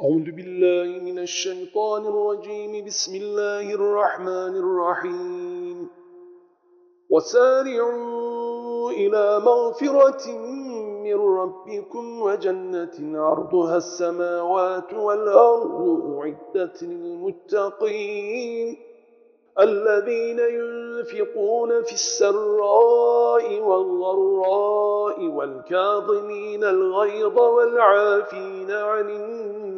أعوذ بالله من الشيطان الرجيم. بسم الله الرحمن الرحيم. وسارعوا إلى مغفرة من ربكم وجنة عرضها السماوات والأرض أعدت للمتقين الذين ينفقون في السراء والضراء والكاظمين الغيظ والعافين عن الناس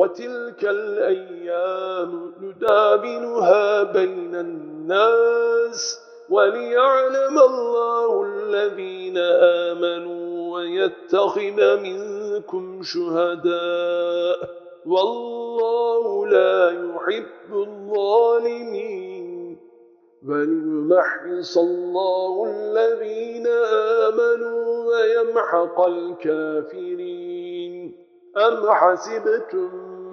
وتلك الأيام ندابلها بين الناس وليعلم الله الذين آمنوا ويتخذ منكم شهداء والله لا يحب الظالمين. وليمحص الله الذين آمنوا ويمحق الكافرين. أم حسبتم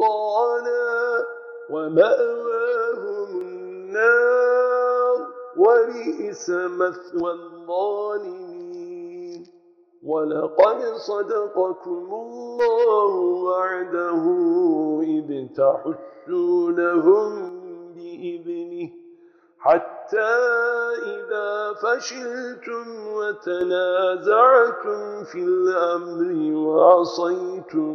سلطانا ومأواهم النار وبئس مثوى الظالمين. ولقد صدقكم الله وعده إذ تحسونهم بإذنه حتى إذا فشلتم وتنازعتم في الأمر وعصيتم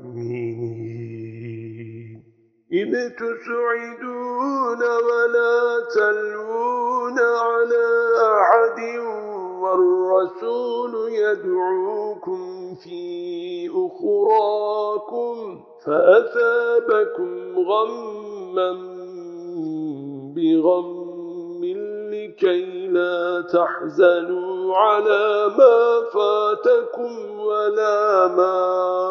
إذ تسعدون ولا تلوون على أحد والرسول يدعوكم في أخراكم فأثابكم غما بغم لكي لا تحزنوا على ما فاتكم ولا ما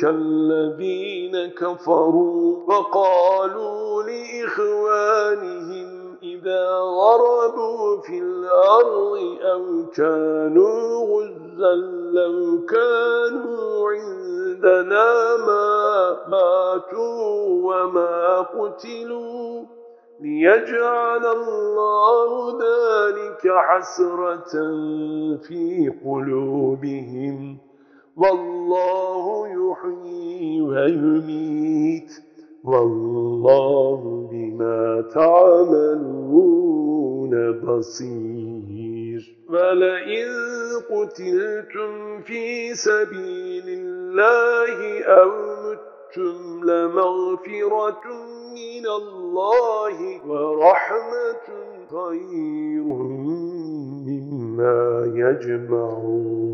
كالذين كفروا وقالوا لإخوانهم إذا ضربوا في الأرض أو كانوا غزا لو كانوا عندنا ما ماتوا وما قتلوا ليجعل الله ذلك حسرة في قلوبهم. والله يحيي ويميت والله بما تعملون بصير. ولئن قتلتم في سبيل الله أو متم لمغفرة من الله ورحمة خير مما يجمعون.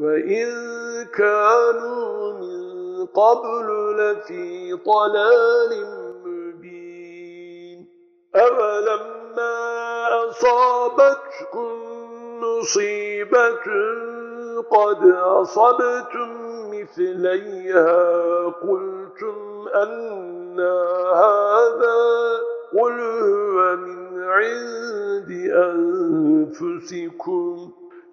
وإن كانوا من قبل لفي ضلال مبين أولما أصابتكم مصيبة قد أصبتم مثليها قلتم أن هذا قل هو من عند أنفسكم